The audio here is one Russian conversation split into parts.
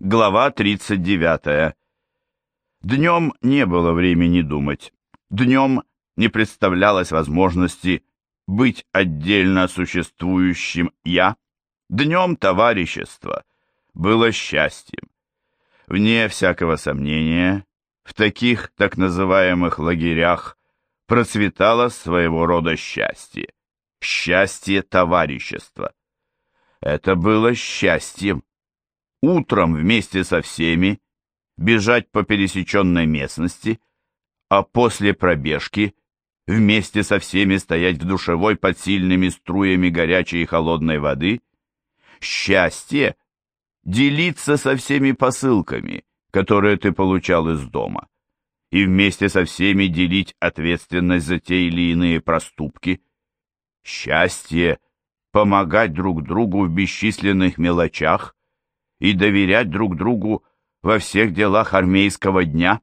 Глава 39. Днем не было времени думать. Днем не представлялось возможности быть отдельно существующим «я». Днем товарищество было счастьем. Вне всякого сомнения, в таких так называемых лагерях процветало своего рода счастье. Счастье товарищества. Это было счастьем утром вместе со всеми бежать по пересеченной местности, а после пробежки вместе со всеми стоять в душевой под сильными струями горячей и холодной воды, счастье делиться со всеми посылками, которые ты получал из дома, и вместе со всеми делить ответственность за те или иные проступки, счастье помогать друг другу в бесчисленных мелочах, и доверять друг другу во всех делах армейского дня,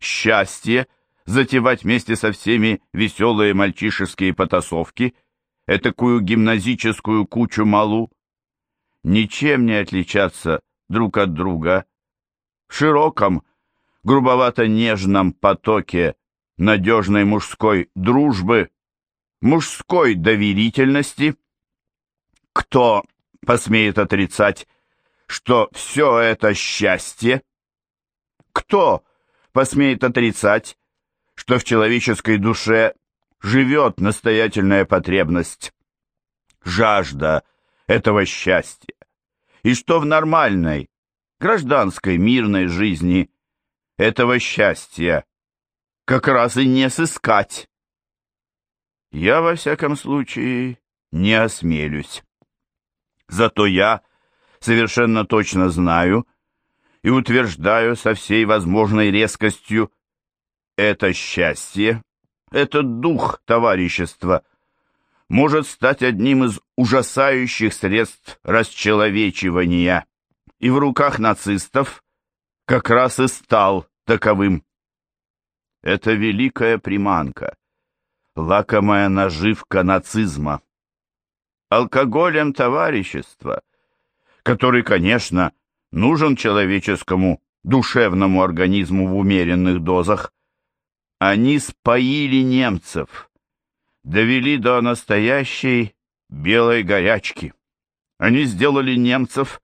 счастье затевать вместе со всеми веселые мальчишеские потасовки, этакую гимназическую кучу малу, ничем не отличаться друг от друга, в широком, грубовато-нежном потоке надежной мужской дружбы, мужской доверительности. Кто посмеет отрицать что все это счастье? Кто посмеет отрицать, что в человеческой душе живет настоятельная потребность, жажда этого счастья, и что в нормальной, гражданской, мирной жизни этого счастья как раз и не сыскать? Я, во всяком случае, не осмелюсь. Зато я совершенно точно знаю и утверждаю со всей возможной резкостью, это счастье, этот дух товарищества может стать одним из ужасающих средств расчеловечивания, и в руках нацистов как раз и стал таковым. Это великая приманка, лакомая наживка нацизма. Алкоголем товарищества который, конечно, нужен человеческому душевному организму в умеренных дозах. Они споили немцев, довели до настоящей белой горячки. Они сделали немцев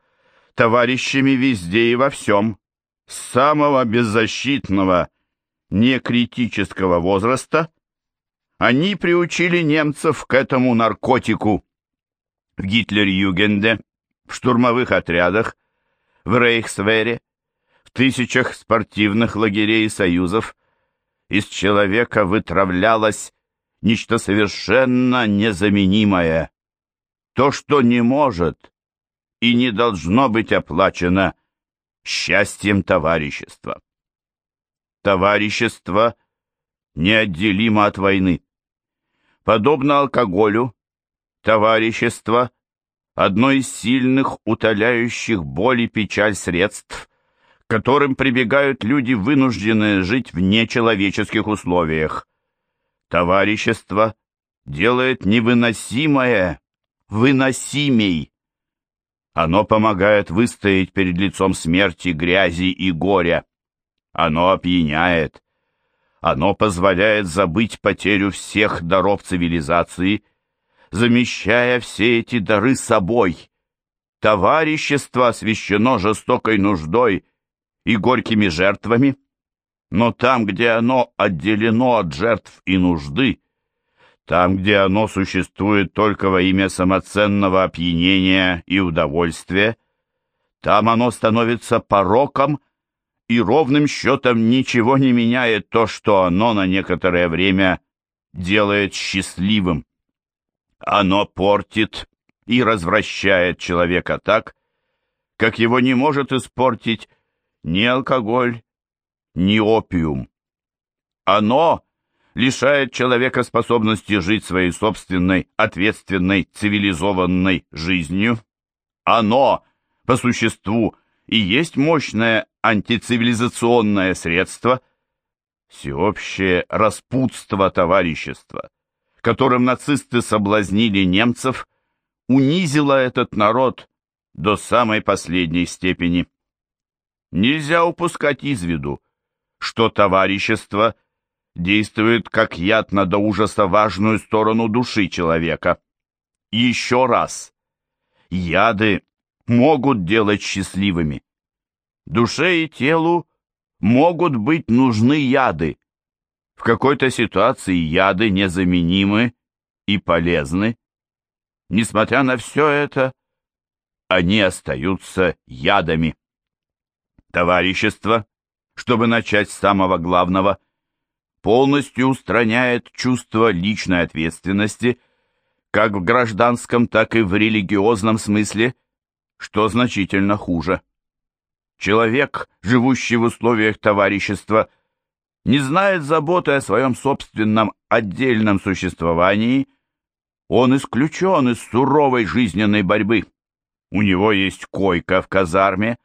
товарищами везде и во всем, с самого беззащитного, некритического возраста, они приучили немцев к этому наркотику. В Гитлер-Югенде в штурмовых отрядах, в Рейхсвере, в тысячах спортивных лагерей и союзов из человека вытравлялось нечто совершенно незаменимое, то, что не может и не должно быть оплачено счастьем товарищества. Товарищество неотделимо от войны. Подобно алкоголю, товарищество одно из сильных, утоляющих боль и печаль средств, к которым прибегают люди, вынужденные жить в нечеловеческих условиях. Товарищество делает невыносимое выносимей. Оно помогает выстоять перед лицом смерти, грязи и горя. Оно опьяняет. Оно позволяет забыть потерю всех даров цивилизации – замещая все эти дары собой. Товарищество освящено жестокой нуждой и горькими жертвами, но там, где оно отделено от жертв и нужды, там, где оно существует только во имя самоценного опьянения и удовольствия, там оно становится пороком и ровным счетом ничего не меняет то, что оно на некоторое время делает счастливым. Оно портит и развращает человека так, как его не может испортить ни алкоголь, ни опиум. Оно лишает человека способности жить своей собственной, ответственной, цивилизованной жизнью. Оно, по существу, и есть мощное антицивилизационное средство, всеобщее распутство товарищества которым нацисты соблазнили немцев, унизила этот народ до самой последней степени. Нельзя упускать из виду, что товарищество действует как яд на до ужаса важную сторону души человека. Еще раз, яды могут делать счастливыми. Душе и телу могут быть нужны яды. В какой-то ситуации яды незаменимы и полезны. Несмотря на все это, они остаются ядами. Товарищество, чтобы начать с самого главного, полностью устраняет чувство личной ответственности как в гражданском, так и в религиозном смысле, что значительно хуже. Человек, живущий в условиях товарищества, не знает заботы о своем собственном отдельном существовании, он исключен из суровой жизненной борьбы. У него есть койка в казарме,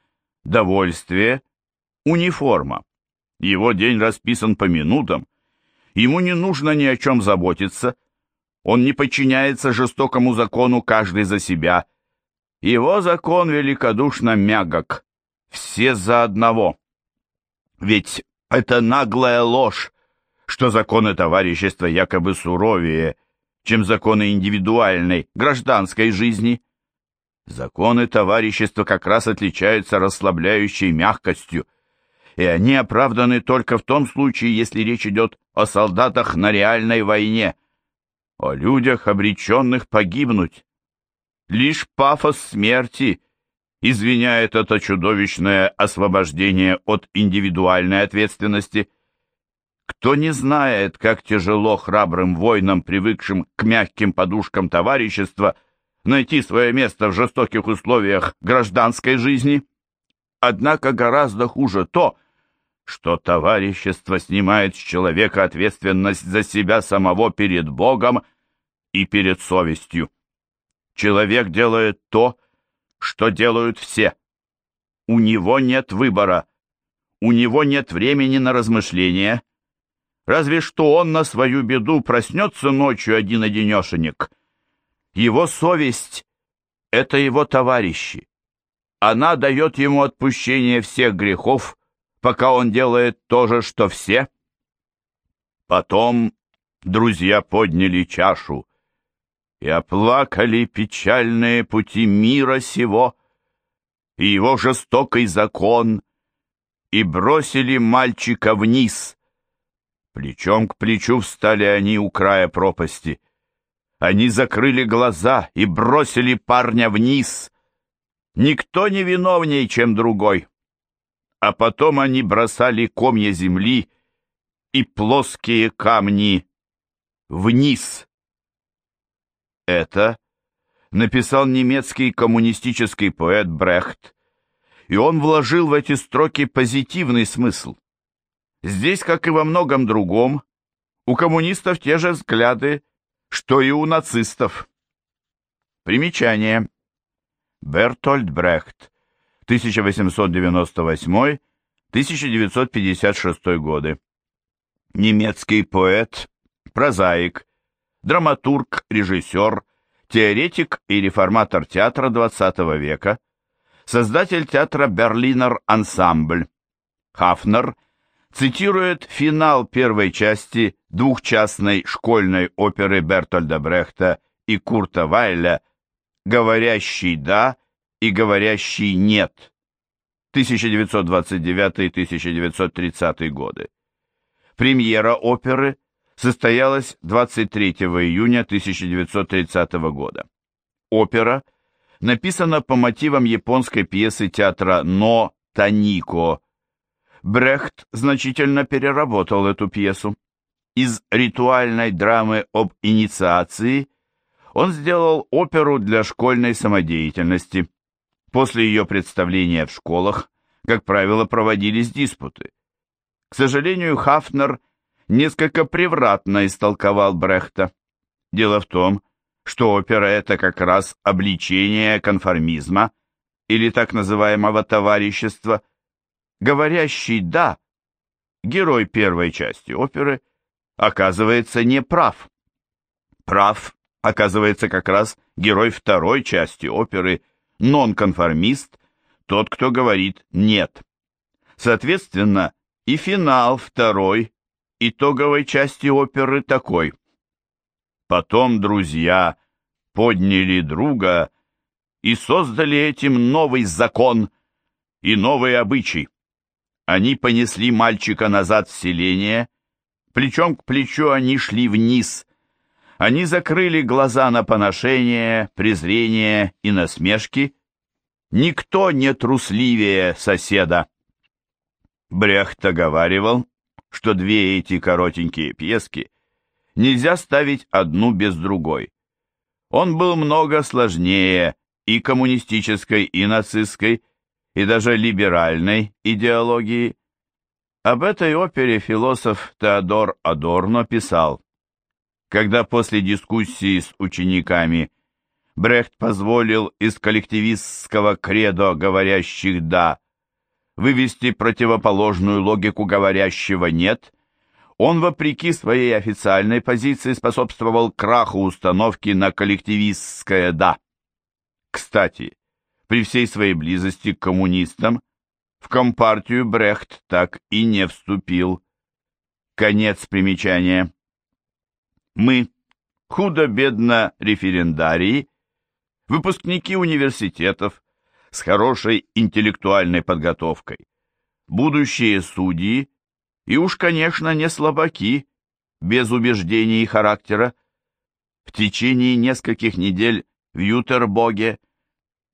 довольствие, униформа. Его день расписан по минутам. Ему не нужно ни о чем заботиться. Он не подчиняется жестокому закону каждый за себя. Его закон великодушно мягок. Все за одного. Ведь это наглая ложь, что законы товарищества якобы суровее, чем законы индивидуальной, гражданской жизни. Законы товарищества как раз отличаются расслабляющей мягкостью, и они оправданы только в том случае, если речь идет о солдатах на реальной войне, о людях, обреченных погибнуть. Лишь пафос смерти извиняет это чудовищное освобождение от индивидуальной ответственности. Кто не знает, как тяжело храбрым воинам, привыкшим к мягким подушкам товарищества, найти свое место в жестоких условиях гражданской жизни. Однако гораздо хуже то, что товарищество снимает с человека ответственность за себя самого перед Богом и перед совестью. Человек делает то, что делают все. У него нет выбора, у него нет времени на размышления. Разве что он на свою беду проснется ночью один-одинешенек — его совесть — это его товарищи. Она дает ему отпущение всех грехов, пока он делает то же, что все. Потом друзья подняли чашу и оплакали печальные пути мира сего и его жестокий закон, и бросили мальчика вниз. Плечом к плечу встали они у края пропасти — они закрыли глаза и бросили парня вниз. Никто не виновней, чем другой. А потом они бросали комья земли и плоские камни вниз. Это написал немецкий коммунистический поэт Брехт, и он вложил в эти строки позитивный смысл. Здесь, как и во многом другом, у коммунистов те же взгляды, что и у нацистов. Примечание. Бертольд Брехт, 1898-1956 годы. Немецкий поэт, прозаик, драматург, режиссер, теоретик и реформатор театра XX века, создатель театра «Берлинер Ансамбль». Хафнер цитирует финал первой части двухчастной школьной оперы Бертольда Брехта и Курта Вайля «Говорящий да» и «Говорящий нет» 1929-1930 годы. Премьера оперы состоялась 23 июня 1930 года. Опера написана по мотивам японской пьесы театра «Но Танико» Брехт значительно переработал эту пьесу. Из ритуальной драмы об инициации он сделал оперу для школьной самодеятельности. После ее представления в школах, как правило, проводились диспуты. К сожалению, Хафнер несколько превратно истолковал Брехта. Дело в том, что опера — это как раз обличение конформизма или так называемого товарищества — говорящий «да», герой первой части оперы, оказывается не прав. Прав оказывается как раз герой второй части оперы, нонконформист, тот, кто говорит «нет». Соответственно, и финал второй, итоговой части оперы такой. Потом друзья подняли друга и создали этим новый закон и новый обычай. Они понесли мальчика назад в селение, плечом к плечу они шли вниз. Они закрыли глаза на поношение, презрение и насмешки. Никто не трусливее соседа. Брехт оговаривал, что две эти коротенькие пьески нельзя ставить одну без другой. Он был много сложнее и коммунистической, и нацистской, и даже либеральной идеологии. Об этой опере философ Теодор Адорно писал, когда после дискуссии с учениками Брехт позволил из коллективистского кредо говорящих «да» вывести противоположную логику говорящего «нет», он, вопреки своей официальной позиции, способствовал краху установки на коллективистское «да». Кстати, при всей своей близости к коммунистам в Компартию Брехт так и не вступил. Конец примечания. Мы, худо-бедно референдарии, выпускники университетов, с хорошей интеллектуальной подготовкой, будущие судьи и уж, конечно, не слабаки, без убеждений и характера. В течение нескольких недель в Ютербоге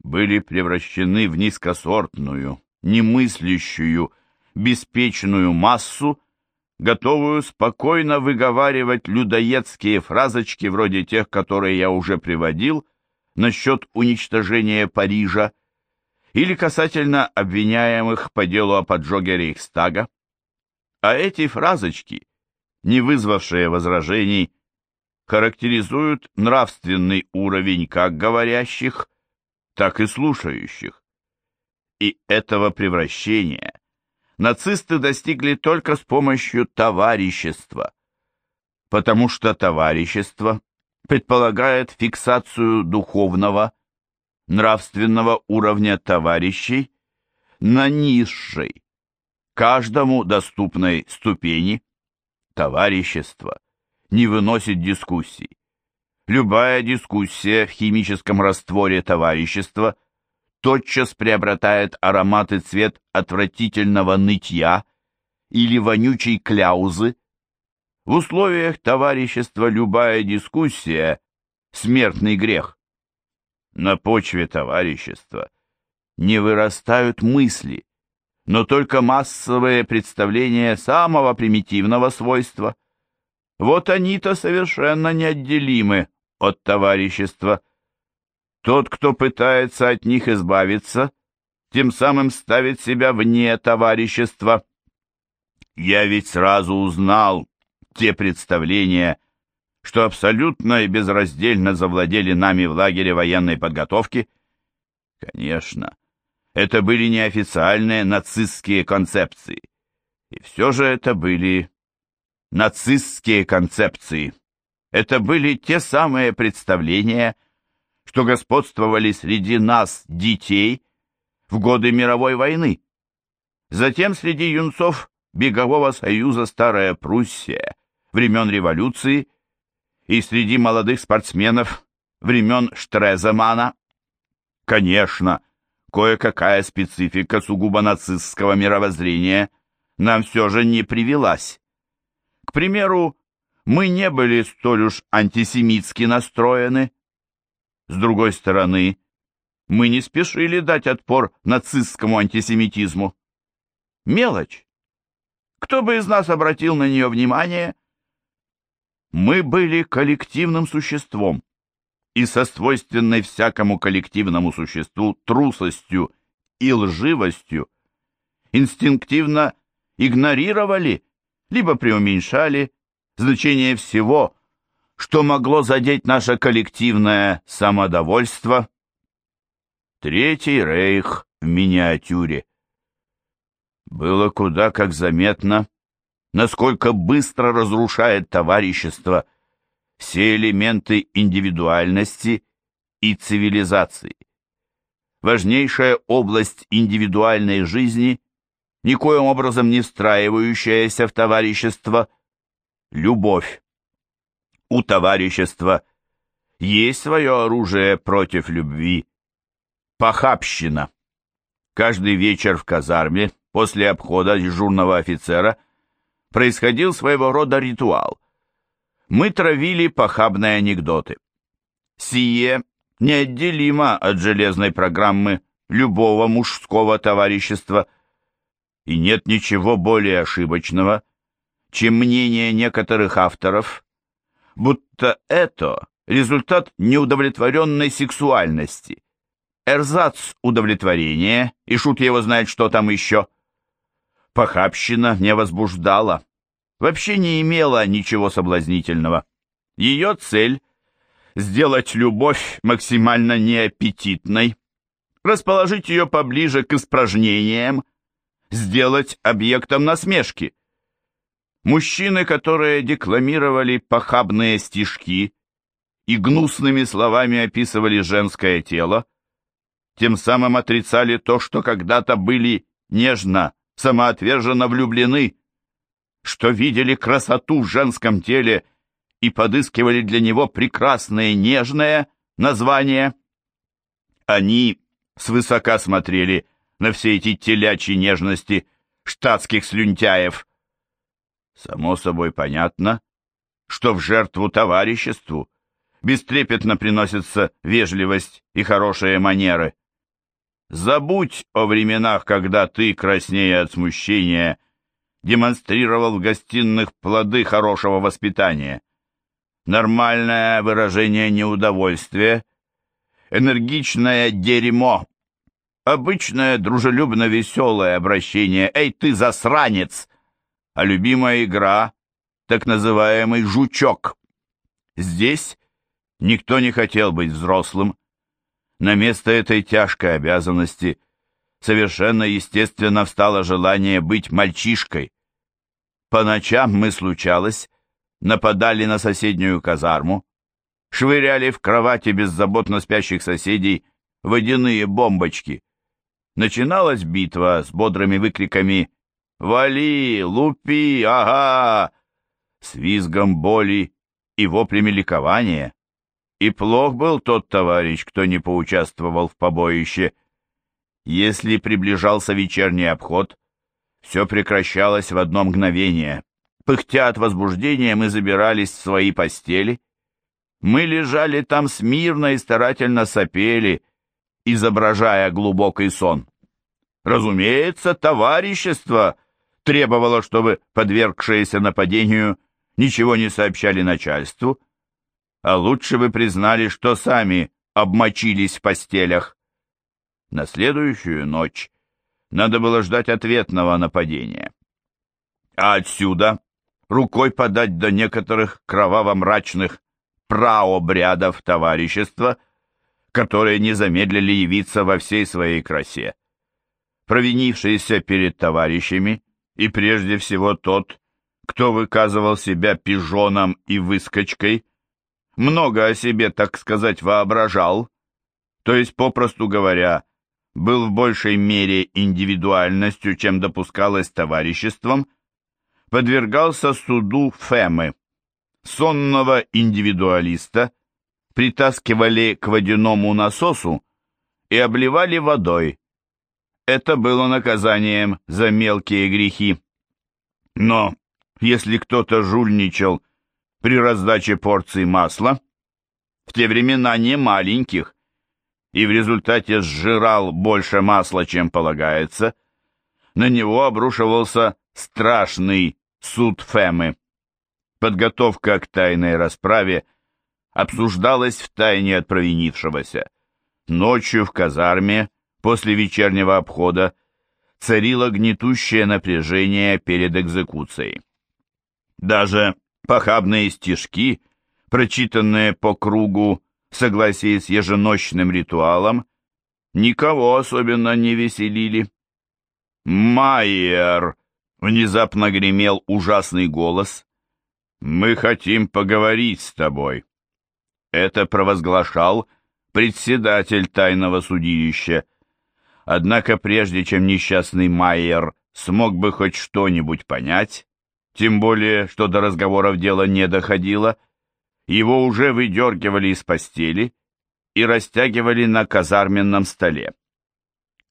были превращены в низкосортную, немыслящую, беспечную массу, готовую спокойно выговаривать людоедские фразочки вроде тех, которые я уже приводил, насчет уничтожения Парижа, или касательно обвиняемых по делу о поджоге Рейхстага. А эти фразочки, не вызвавшие возражений, характеризуют нравственный уровень как говорящих, так и слушающих. И этого превращения нацисты достигли только с помощью товарищества, потому что товарищество предполагает фиксацию духовного, нравственного уровня товарищей на низшей, каждому доступной ступени. Товарищество не выносит дискуссий. Любая дискуссия в химическом растворе товарищества тотчас приобретает аромат и цвет отвратительного нытья или вонючей кляузы. В условиях товарищества любая дискуссия – смертный грех. На почве товарищества не вырастают мысли, но только массовые представления самого примитивного свойства. Вот они-то совершенно неотделимы от товарищества. Тот, кто пытается от них избавиться, тем самым ставит себя вне товарищества. Я ведь сразу узнал те представления, что абсолютно и безраздельно завладели нами в лагере военной подготовки? Конечно, это были неофициальные нацистские концепции. И все же это были нацистские концепции. Это были те самые представления, что господствовали среди нас, детей, в годы мировой войны. Затем среди юнцов Бегового союза Старая Пруссия, времен революции – и среди молодых спортсменов времен Штреземана. Конечно, кое-какая специфика сугубо нацистского мировоззрения нам все же не привелась. К примеру, мы не были столь уж антисемитски настроены. С другой стороны, мы не спешили дать отпор нацистскому антисемитизму. Мелочь. Кто бы из нас обратил на нее внимание, мы были коллективным существом, и со свойственной всякому коллективному существу трусостью и лживостью инстинктивно игнорировали, либо преуменьшали значение всего, что могло задеть наше коллективное самодовольство. Третий рейх в миниатюре. Было куда как заметно, насколько быстро разрушает товарищество все элементы индивидуальности и цивилизации. Важнейшая область индивидуальной жизни никоим образом не встраивающаяся в товарищество – любовь. У товарищества есть свое оружие против любви – похабщина. Каждый вечер в казарме после обхода дежурного офицера происходил своего рода ритуал. Мы травили похабные анекдоты. Сие неотделимо от железной программы любого мужского товарищества, и нет ничего более ошибочного, чем мнение некоторых авторов, будто это результат неудовлетворенной сексуальности, эрзац удовлетворения, и шут его знает, что там еще. Похабщина не возбуждала, вообще не имела ничего соблазнительного. Ее цель — сделать любовь максимально неаппетитной, расположить ее поближе к испражнениям, сделать объектом насмешки. Мужчины, которые декламировали похабные стишки и гнусными словами описывали женское тело, тем самым отрицали то, что когда-то были нежно, самоотверженно влюблены, что видели красоту в женском теле и подыскивали для него прекрасное нежное название. Они свысока смотрели на все эти телячьи нежности штатских слюнтяев. Само собой понятно, что в жертву товариществу бестрепетно приносятся вежливость и хорошие манеры. Забудь о временах, когда ты, краснея от смущения, демонстрировал в гостиных плоды хорошего воспитания. Нормальное выражение неудовольствия, энергичное дерьмо Обычное дружелюбно-веселое обращение «Эй, ты засранец!» А любимая игра — так называемый «жучок». Здесь никто не хотел быть взрослым. На место этой тяжкой обязанности совершенно естественно встало желание быть мальчишкой. По ночам мы, случалось, нападали на соседнюю казарму, швыряли в кровати беззаботно спящих соседей водяные бомбочки. Начиналась битва с бодрыми выкриками «Вали! Лупи! Ага!» с визгом боли и воплями ликования. И плох был тот товарищ, кто не поучаствовал в побоище. Если приближался вечерний обход, все прекращалось в одно мгновение. Пыхтя от возбуждения, мы забирались в свои постели. Мы лежали там смирно и старательно сопели, изображая глубокий сон. Разумеется, товарищество требовало, чтобы подвергшиеся нападению ничего не сообщали начальству, а лучше бы признали, что сами обмочились в постелях. На следующую ночь надо было ждать ответного нападения. А отсюда рукой подать до некоторых кроваво-мрачных праобрядов товарищества, которые не замедлили явиться во всей своей красе провинившийся перед товарищами, и прежде всего тот, кто выказывал себя пижоном и выскочкой, много о себе, так сказать, воображал, то есть, попросту говоря, был в большей мере индивидуальностью, чем допускалось товариществом, подвергался суду Фемы, сонного индивидуалиста, притаскивали к водяному насосу и обливали водой, это было наказанием за мелкие грехи. Но если кто-то жульничал при раздаче порций масла, в те времена не маленьких, и в результате сжирал больше масла, чем полагается, на него обрушивался страшный суд Фемы. Подготовка к тайной расправе обсуждалась в тайне от провинившегося. Ночью в казарме После вечернего обхода царило гнетущее напряжение перед экзекуцией. Даже похабные стишки, прочитанные по кругу в согласии с еженочным ритуалом, никого особенно не веселили. «Майер!» — внезапно гремел ужасный голос. «Мы хотим поговорить с тобой». Это провозглашал председатель тайного судилища, Однако прежде чем несчастный Майер смог бы хоть что-нибудь понять, тем более, что до разговоров дело не доходило, его уже выдергивали из постели и растягивали на казарменном столе.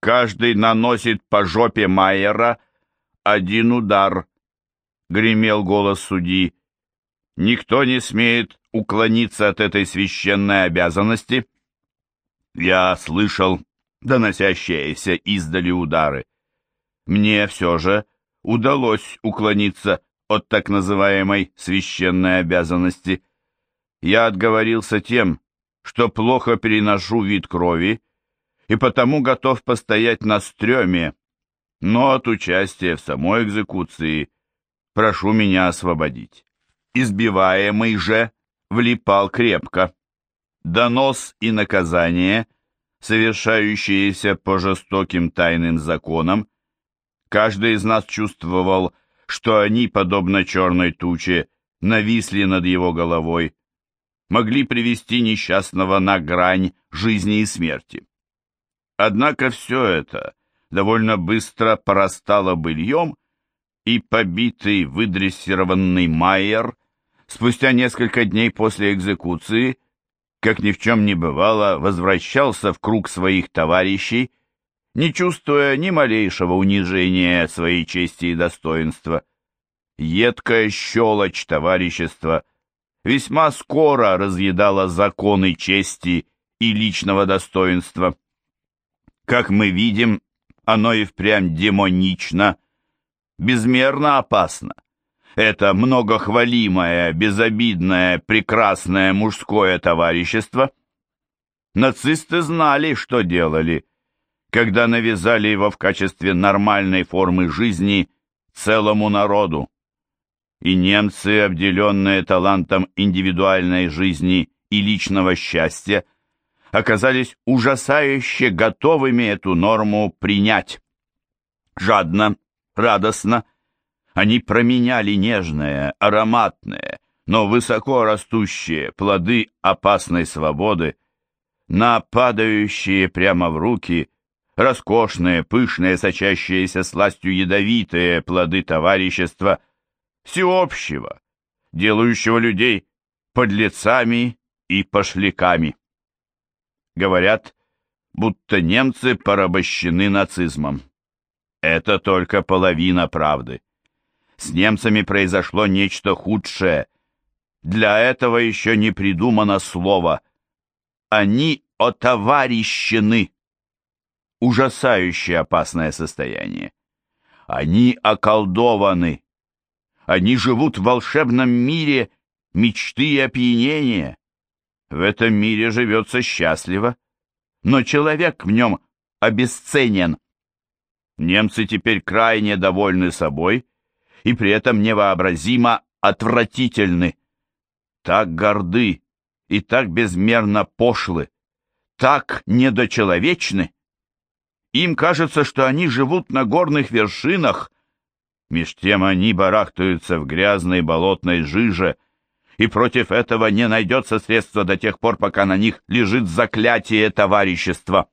Каждый наносит по жопе Майера один удар, гремел голос судьи. Никто не смеет уклониться от этой священной обязанности. Я слышал доносящиеся издали удары. Мне все же удалось уклониться от так называемой священной обязанности. Я отговорился тем, что плохо переношу вид крови и потому готов постоять на стреме, но от участия в самой экзекуции прошу меня освободить. Избиваемый же влипал крепко. Донос и наказание, совершающиеся по жестоким тайным законам, каждый из нас чувствовал, что они, подобно черной туче, нависли над его головой, могли привести несчастного на грань жизни и смерти. Однако все это довольно быстро порастало быльем, и побитый, выдрессированный Майер спустя несколько дней после экзекуции, как ни в чем не бывало, возвращался в круг своих товарищей, не чувствуя ни малейшего унижения своей чести и достоинства. Едкая щелочь товарищества весьма скоро разъедала законы чести и личного достоинства. Как мы видим, оно и впрямь демонично, безмерно опасно. Это многохвалимое, безобидное, прекрасное мужское товарищество. Нацисты знали, что делали, когда навязали его в качестве нормальной формы жизни целому народу. И немцы, обделенные талантом индивидуальной жизни и личного счастья, оказались ужасающе готовыми эту норму принять. Жадно, радостно они променяли нежное, ароматное, но высоко растущие плоды опасной свободы на падающие прямо в руки роскошные, пышные, сочащиеся сластью ядовитые плоды товарищества всеобщего, делающего людей подлецами и пошляками. Говорят, будто немцы порабощены нацизмом. Это только половина правды. С немцами произошло нечто худшее. Для этого еще не придумано слово. Они отоварищены. Ужасающее опасное состояние. Они околдованы. Они живут в волшебном мире мечты и опьянения. В этом мире живется счастливо, но человек в нем обесценен. Немцы теперь крайне довольны собой и при этом невообразимо отвратительны. Так горды и так безмерно пошлы, так недочеловечны. Им кажется, что они живут на горных вершинах, меж тем они барахтаются в грязной болотной жиже, и против этого не найдется средства до тех пор, пока на них лежит заклятие товарищества.